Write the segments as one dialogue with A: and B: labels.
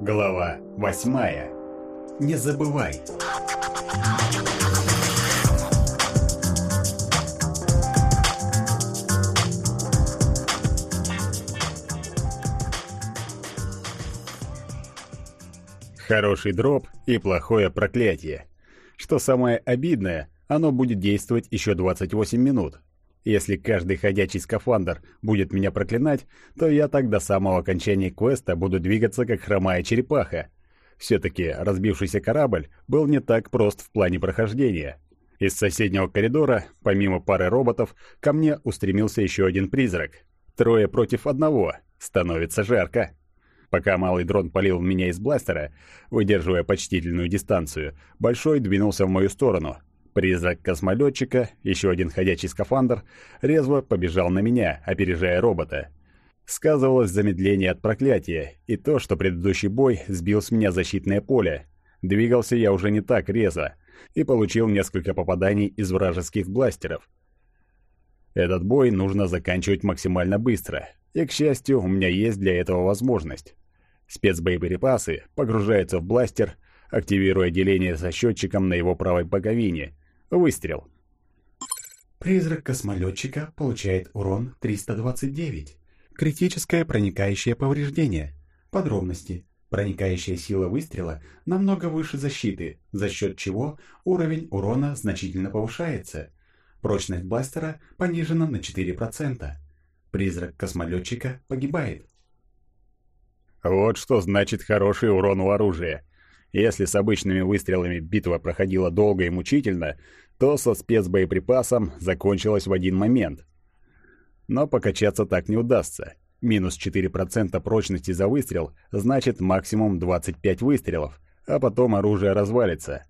A: Глава восьмая. Не забывай. Хороший дроп и плохое проклятие. Что самое обидное, оно будет действовать еще 28 минут. Если каждый ходячий скафандр будет меня проклинать, то я так до самого окончания квеста буду двигаться как хромая черепаха. Все-таки разбившийся корабль был не так прост в плане прохождения. Из соседнего коридора, помимо пары роботов, ко мне устремился еще один призрак. Трое против одного. Становится жарко. Пока малый дрон палил меня из бластера, выдерживая почтительную дистанцию, большой двинулся в мою сторону, Призрак космолетчика, еще один ходячий скафандр, резво побежал на меня, опережая робота. Сказывалось замедление от проклятия и то, что предыдущий бой сбил с меня защитное поле. Двигался я уже не так резво и получил несколько попаданий из вражеских бластеров. Этот бой нужно заканчивать максимально быстро, и, к счастью, у меня есть для этого возможность. Спецбоеприпасы погружаются в бластер, активируя деление со счетчиком на его правой боковине – Выстрел.
B: Призрак космолетчика получает урон 329. Критическое проникающее повреждение. Подробности. Проникающая сила выстрела намного выше защиты, за счет чего уровень урона значительно повышается. Прочность бластера понижена на 4%. Призрак космолетчика погибает.
A: Вот что значит хороший урон у оружия. Если с обычными выстрелами битва проходила долго и мучительно, то со спецбоеприпасом закончилась в один момент. Но покачаться так не удастся. Минус 4% прочности за выстрел значит максимум 25 выстрелов, а потом оружие развалится.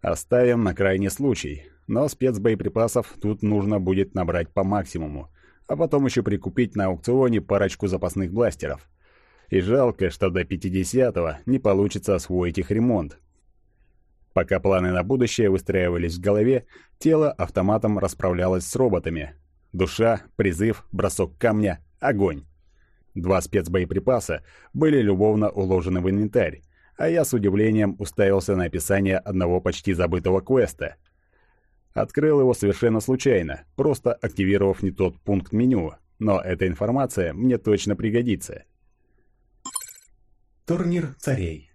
A: Оставим на крайний случай, но спецбоеприпасов тут нужно будет набрать по максимуму, а потом еще прикупить на аукционе парочку запасных бластеров. И жалко, что до 50-го не получится освоить их ремонт. Пока планы на будущее выстраивались в голове, тело автоматом расправлялось с роботами. Душа, призыв, бросок камня, огонь. Два спецбоеприпаса были любовно уложены в инвентарь, а я с удивлением уставился на описание одного почти забытого квеста. Открыл его совершенно случайно, просто активировав не тот пункт меню, но эта информация мне точно пригодится.
B: Турнир царей.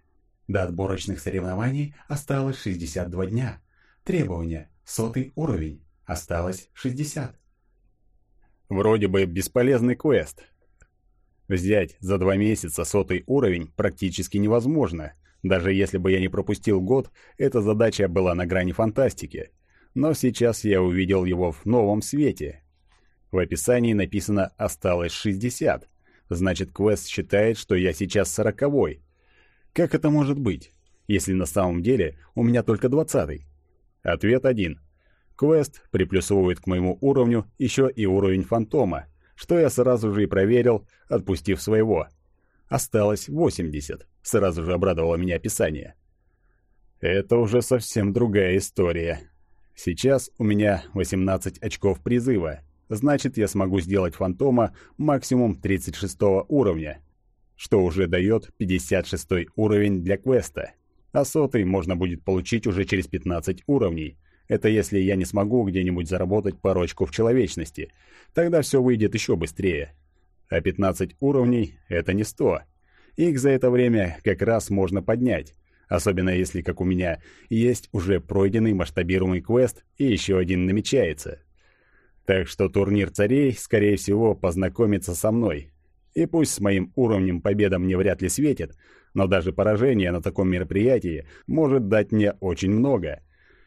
B: До отборочных соревнований осталось 62 дня. Требования. Сотый уровень. Осталось 60.
A: Вроде бы бесполезный квест. Взять за два месяца сотый уровень практически невозможно. Даже если бы я не пропустил год, эта задача была на грани фантастики. Но сейчас я увидел его в новом свете. В описании написано «осталось 60», Значит, квест считает, что я сейчас сороковой. Как это может быть, если на самом деле у меня только двадцатый? Ответ один. Квест приплюсовывает к моему уровню еще и уровень фантома, что я сразу же и проверил, отпустив своего. Осталось 80, сразу же обрадовало меня описание. Это уже совсем другая история. Сейчас у меня 18 очков призыва, значит я смогу сделать фантома максимум 36 уровня, что уже дает 56 уровень для квеста. А сотый можно будет получить уже через 15 уровней. Это если я не смогу где-нибудь заработать парочку в человечности. Тогда все выйдет еще быстрее. А 15 уровней — это не 100. Их за это время как раз можно поднять. Особенно если, как у меня, есть уже пройденный масштабируемый квест и еще один намечается. Так что турнир царей, скорее всего, познакомится со мной. И пусть с моим уровнем победа мне вряд ли светит, но даже поражение на таком мероприятии может дать мне очень много.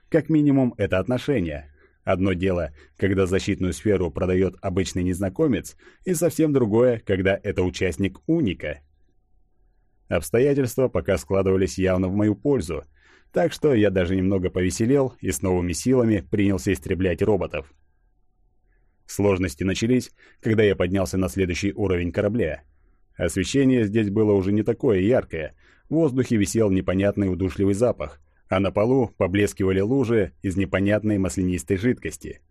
A: Как минимум, это отношение. Одно дело, когда защитную сферу продает обычный незнакомец, и совсем другое, когда это участник уника. Обстоятельства пока складывались явно в мою пользу, так что я даже немного повеселел и с новыми силами принялся истреблять роботов. Сложности начались, когда я поднялся на следующий уровень корабля. Освещение здесь было уже не такое яркое, в воздухе висел непонятный удушливый запах, а на полу поблескивали лужи из непонятной маслянистой жидкости.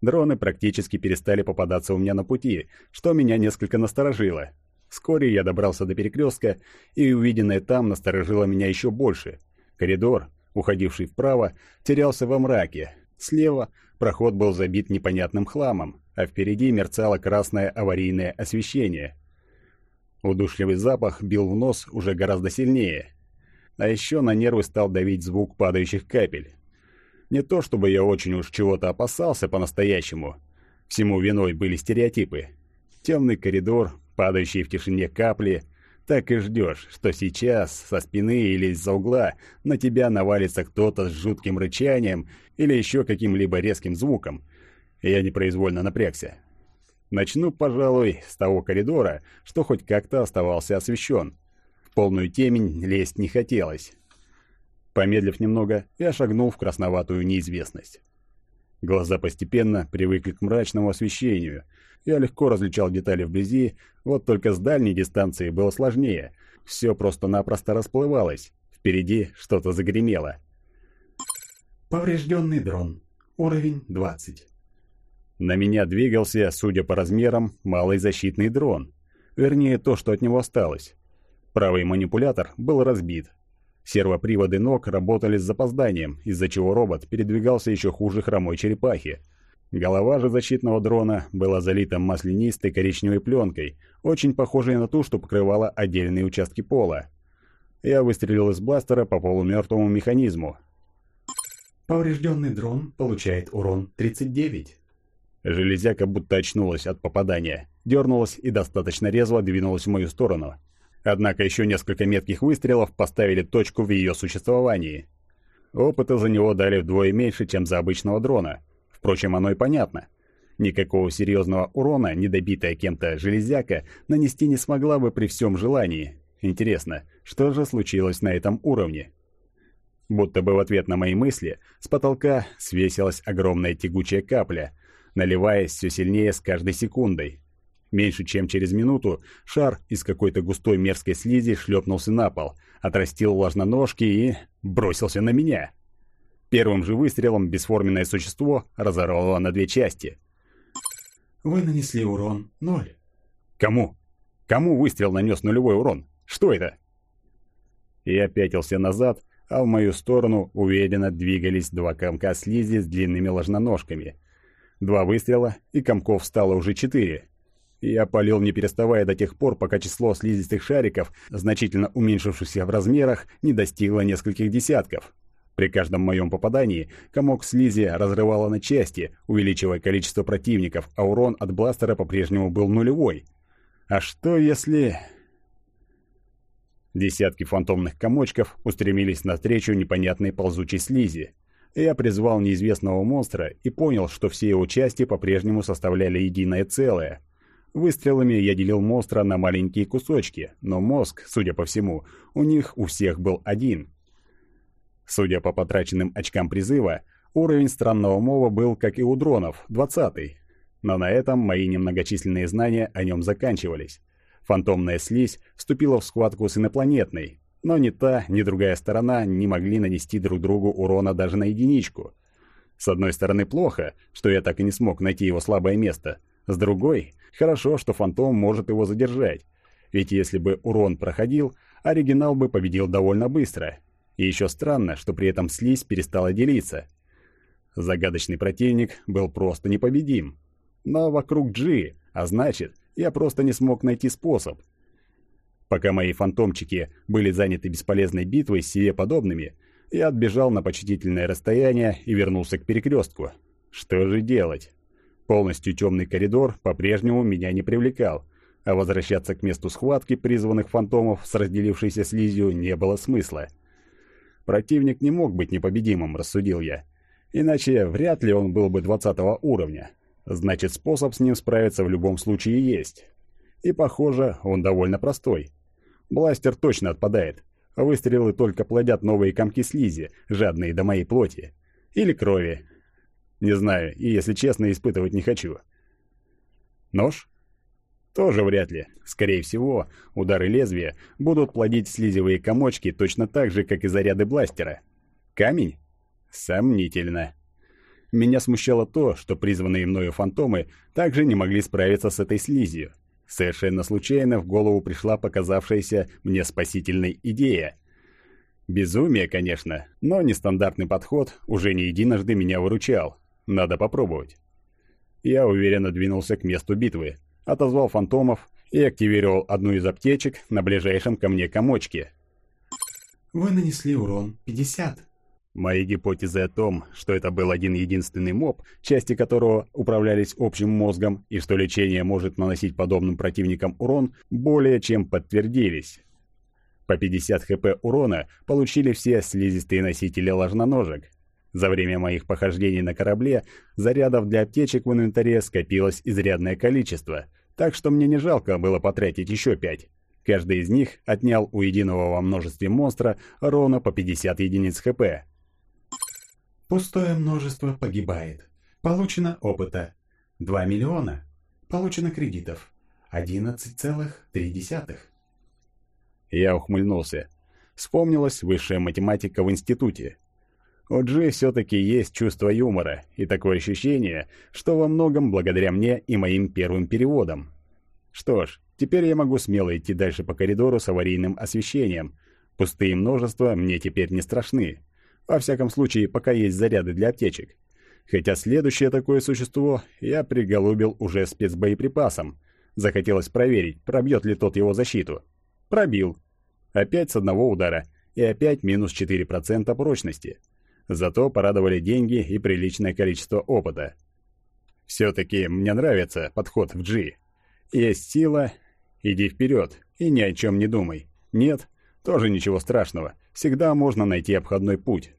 A: Дроны практически перестали попадаться у меня на пути, что меня несколько насторожило. Вскоре я добрался до перекрестка, и увиденное там насторожило меня еще больше. Коридор, уходивший вправо, терялся во мраке. Слева проход был забит непонятным хламом, а впереди мерцало красное аварийное освещение. Удушливый запах бил в нос уже гораздо сильнее. А еще на нервы стал давить звук падающих капель. Не то чтобы я очень уж чего-то опасался по-настоящему. Всему виной были стереотипы. Темный коридор, падающие в тишине капли. Так и ждешь, что сейчас со спины или из-за угла на тебя навалится кто-то с жутким рычанием или еще каким-либо резким звуком. Я непроизвольно напрягся. Начну, пожалуй, с того коридора, что хоть как-то оставался освещен. В полную темень лезть не хотелось. Помедлив немного, я шагнул в красноватую неизвестность. Глаза постепенно привыкли к мрачному освещению — я легко различал детали вблизи, вот только с дальней дистанции было сложнее. Все просто-напросто расплывалось. Впереди что-то загремело.
B: Поврежденный дрон. Уровень 20.
A: На меня двигался, судя по размерам, малый защитный дрон. Вернее, то, что от него осталось. Правый манипулятор был разбит. Сервоприводы ног работали с запозданием, из-за чего робот передвигался еще хуже хромой черепахи. Голова же защитного дрона была залита маслянистой коричневой пленкой, очень похожей на ту, что покрывала отдельные участки пола. Я выстрелил из бластера по полумертвому механизму.
B: Поврежденный дрон получает урон 39.
A: Железяка будто очнулась от попадания, дернулась и достаточно резво двинулась в мою сторону. Однако еще несколько метких выстрелов поставили точку в ее существовании. Опыта за него дали вдвое меньше, чем за обычного дрона — Впрочем, оно и понятно. Никакого серьезного урона недобитая кем-то железяка нанести не смогла бы при всем желании. Интересно, что же случилось на этом уровне? Будто бы в ответ на мои мысли с потолка свесилась огромная тягучая капля, наливаясь все сильнее с каждой секундой. Меньше чем через минуту шар из какой-то густой мерзкой слизи шлепнулся на пол, отрастил влажноножки и бросился на меня. Первым же выстрелом бесформенное существо разорвало на две части.
B: «Вы нанесли урон ноль».
A: «Кому? Кому выстрел нанес нулевой урон? Что это?» Я пятился назад, а в мою сторону уверенно двигались два комка слизи с длинными ложноножками. Два выстрела, и комков стало уже четыре. Я полил не переставая до тех пор, пока число слизистых шариков, значительно уменьшившихся в размерах, не достигло нескольких десятков. При каждом моем попадании комок слизи разрывало на части, увеличивая количество противников, а урон от бластера по-прежнему был нулевой. А что если... Десятки фантомных комочков устремились навстречу непонятной ползучей слизи. Я призвал неизвестного монстра и понял, что все его части по-прежнему составляли единое целое. Выстрелами я делил монстра на маленькие кусочки, но мозг, судя по всему, у них у всех был один — Судя по потраченным очкам призыва, уровень странного мова был, как и у дронов, двадцатый. Но на этом мои немногочисленные знания о нем заканчивались. Фантомная слизь вступила в схватку с инопланетной, но ни та, ни другая сторона не могли нанести друг другу урона даже на единичку. С одной стороны, плохо, что я так и не смог найти его слабое место. С другой, хорошо, что фантом может его задержать. Ведь если бы урон проходил, оригинал бы победил довольно быстро, и еще странно, что при этом слизь перестала делиться. Загадочный противник был просто непобедим. Но вокруг Джи, а значит, я просто не смог найти способ. Пока мои фантомчики были заняты бесполезной битвой с себе подобными, я отбежал на почтительное расстояние и вернулся к перекрестку. Что же делать? Полностью темный коридор по-прежнему меня не привлекал, а возвращаться к месту схватки призванных фантомов с разделившейся слизью не было смысла. Противник не мог быть непобедимым, рассудил я. Иначе вряд ли он был бы 20 уровня. Значит, способ с ним справиться в любом случае есть. И, похоже, он довольно простой. Бластер точно отпадает. Выстрелы только плодят новые комки слизи, жадные до моей плоти. Или крови. Не знаю, и, если честно, испытывать не хочу. Нож? Тоже вряд ли. Скорее всего, удары лезвия будут плодить слизевые комочки точно так же, как и заряды бластера. Камень? Сомнительно. Меня смущало то, что призванные мною фантомы также не могли справиться с этой слизью. Совершенно случайно в голову пришла показавшаяся мне спасительной идея. Безумие, конечно, но нестандартный подход уже не единожды меня выручал. Надо попробовать. Я уверенно двинулся к месту битвы, отозвал фантомов и активировал одну из аптечек на ближайшем ко мне комочке.
B: Вы нанесли урон 50.
A: Мои гипотезы о том, что это был один единственный моб, части которого управлялись общим мозгом, и что лечение может наносить подобным противникам урон, более чем подтвердились. По 50 хп урона получили все слизистые носители ложноножек. За время моих похождений на корабле зарядов для аптечек в инвентаре скопилось изрядное количество, так что мне не жалко было потратить еще пять. Каждый из них отнял у единого во множестве монстра ровно по 50 единиц хп.
B: Пустое множество погибает. Получено опыта 2 миллиона. Получено кредитов 11,3.
A: Я ухмыльнулся. Вспомнилась высшая математика в институте. У Джи все-таки есть чувство юмора и такое ощущение, что во многом благодаря мне и моим первым переводам. Что ж, теперь я могу смело идти дальше по коридору с аварийным освещением. Пустые множества мне теперь не страшны. Во всяком случае, пока есть заряды для аптечек. Хотя следующее такое существо я приголубил уже спецбоеприпасом. Захотелось проверить, пробьет ли тот его защиту. Пробил. Опять с одного удара. И опять минус 4% прочности. Зато порадовали деньги и приличное количество опыта. Все-таки мне нравится подход в G. Есть сила, иди вперед и ни о чем не думай. Нет, тоже ничего страшного, всегда можно найти обходной путь.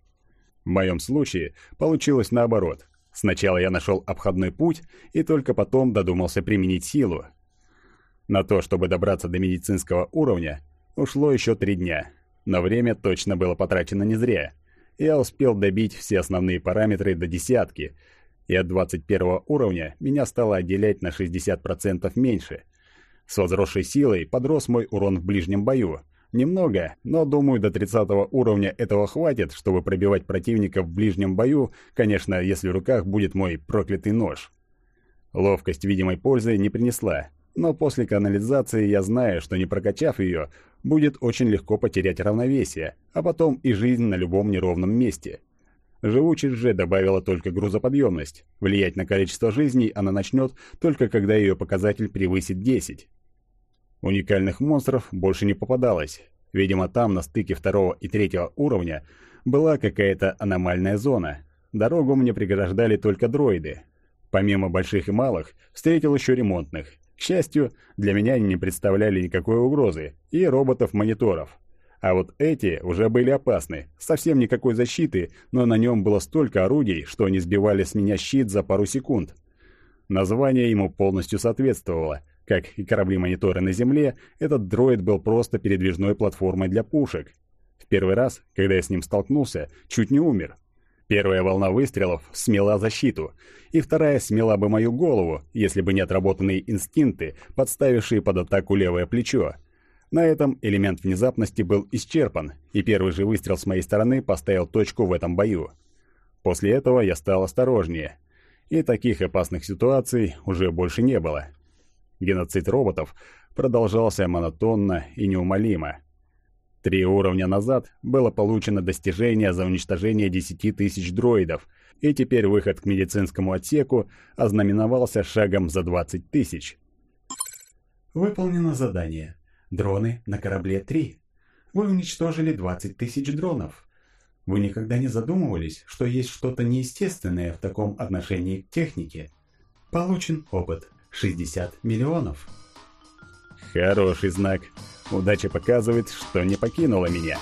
A: В моем случае получилось наоборот. Сначала я нашел обходной путь и только потом додумался применить силу. На то, чтобы добраться до медицинского уровня, ушло еще три дня, но время точно было потрачено не зря. Я успел добить все основные параметры до десятки, и от 21 уровня меня стало отделять на 60% меньше. С возросшей силой подрос мой урон в ближнем бою – Немного, но думаю, до 30 уровня этого хватит, чтобы пробивать противника в ближнем бою, конечно, если в руках будет мой проклятый нож. Ловкость видимой пользы не принесла, но после канализации я знаю, что не прокачав ее, будет очень легко потерять равновесие, а потом и жизнь на любом неровном месте. Живучесть же добавила только грузоподъемность. Влиять на количество жизней она начнет только когда ее показатель превысит 10. Уникальных монстров больше не попадалось. Видимо, там, на стыке второго и третьего уровня, была какая-то аномальная зона. Дорогу мне преграждали только дроиды. Помимо больших и малых, встретил еще ремонтных. К счастью, для меня они не представляли никакой угрозы, и роботов-мониторов. А вот эти уже были опасны, совсем никакой защиты, но на нем было столько орудий, что они сбивали с меня щит за пару секунд. Название ему полностью соответствовало – как и корабли-мониторы на Земле, этот дроид был просто передвижной платформой для пушек. В первый раз, когда я с ним столкнулся, чуть не умер. Первая волна выстрелов смела защиту, и вторая смела бы мою голову, если бы не отработанные инстинкты, подставившие под атаку левое плечо. На этом элемент внезапности был исчерпан, и первый же выстрел с моей стороны поставил точку в этом бою. После этого я стал осторожнее, и таких опасных ситуаций уже больше не было. Геноцид роботов продолжался монотонно и неумолимо. Три уровня назад было получено достижение за уничтожение 10 тысяч дроидов, и теперь выход к медицинскому отсеку ознаменовался шагом за 20 тысяч.
B: Выполнено задание. Дроны на корабле 3. Вы уничтожили 20 тысяч дронов. Вы никогда не задумывались, что есть что-то неестественное в таком отношении к технике? Получен опыт. 60 миллионов.
A: Хороший знак. Удача показывает, что не покинула меня.